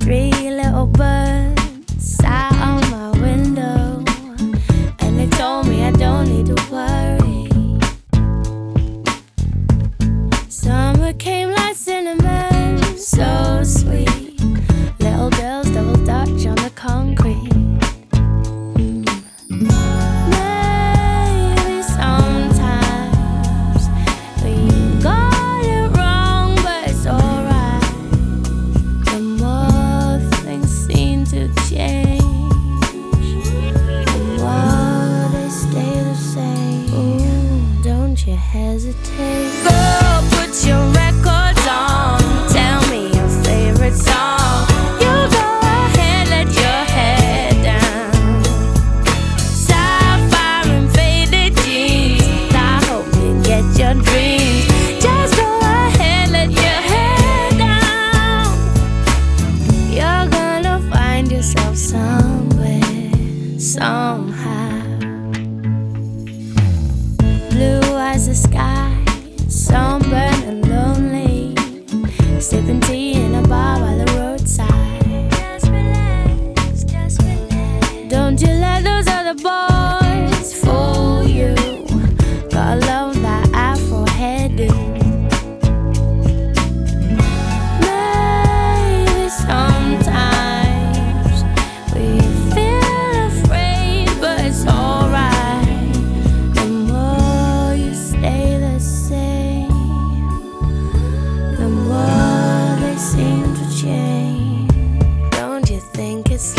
Three little birds. take. Girl, put your in a bar by the